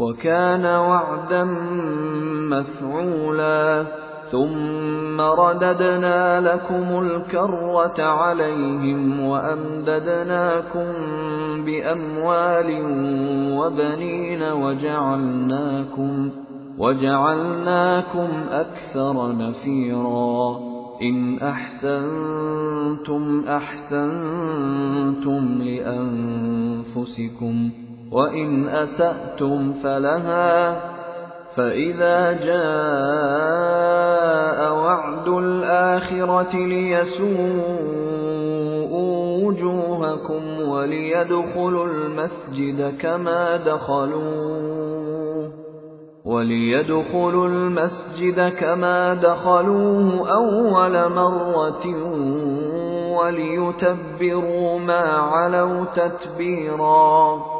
وكان وعدا مفعولا ثم رددنا لكم الكرة عليهم وأمددناكم بأموال وبنين وجعلناكم وجعلناكم أكثر نفيرا إن أحسنتم أحسنتم لأنفسكم وإن أسأتم فلها فإذا جاء وعد الآخرة ليسوءوا وجوهكم وليدخلوا المسجد كما دخلوه وليدخلوا المسجد كما دخلوه أول مرة وليتبروا ما علوا تتبيرا.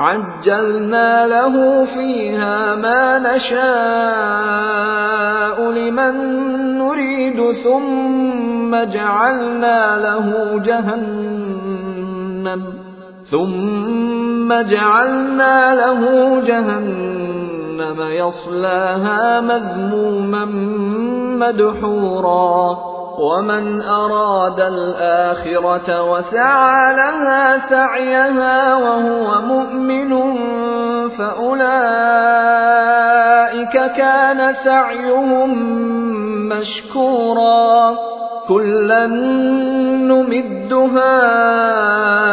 عجلنا له فيها ما نشاء لمن نريد ثم جعلنا له جهنم ثم جعلنا له جهنم يصلاها مذموما مدحورا. ومن أراد الآخرة وسعى لها سعيها وهو مؤمن فأولئك كان سعيهم مشكورا كلا نمد هؤلاء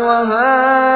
وهؤلاء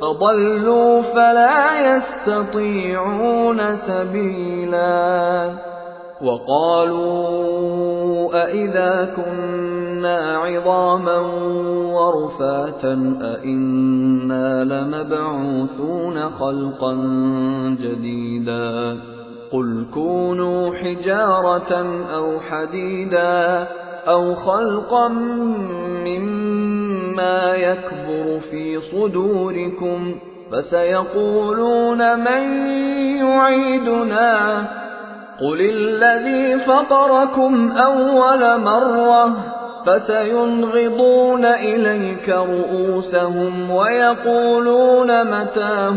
فضلوا فلا يستطيعون سبيلا. وقالوا أإذا كنا عظاما ورفاتا أإنا لمبعوثون خلقا جديدا. قل كونوا حجارة أو حديدا أو خلقا مما ما يكبر في صدوركم فسيقولون من يعيدنا قل الذي فطركم أول مرة فسينغضون إليك رؤوسهم ويقولون متاه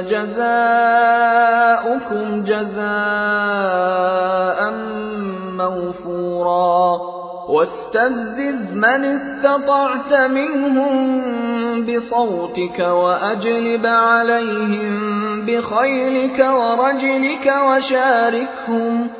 جزاؤكم جزاء موفورا. واستفزز من استطعت منهم بصوتك وأجلب عليهم بخيلك ورجلك وشاركهم.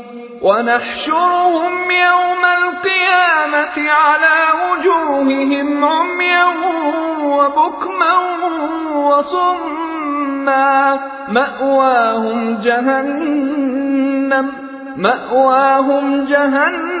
ونحشرهم يوم القيامة على وجوههم عميا وبكما وصما. مأواهم جهنم مأواهم جهنم.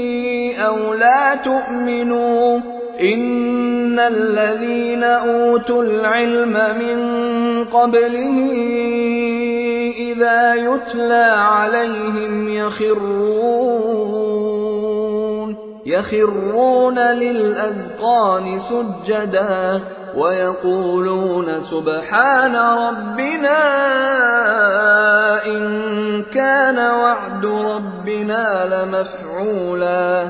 أو لا تؤمنوا إن الذين أوتوا العلم من قبله إذا يتلى عليهم يخرون يخرون للأذقان سجدا ويقولون سبحان ربنا إن كان وعد ربنا لمفعولا